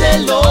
Servilleta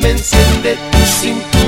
Me enciende tu cintura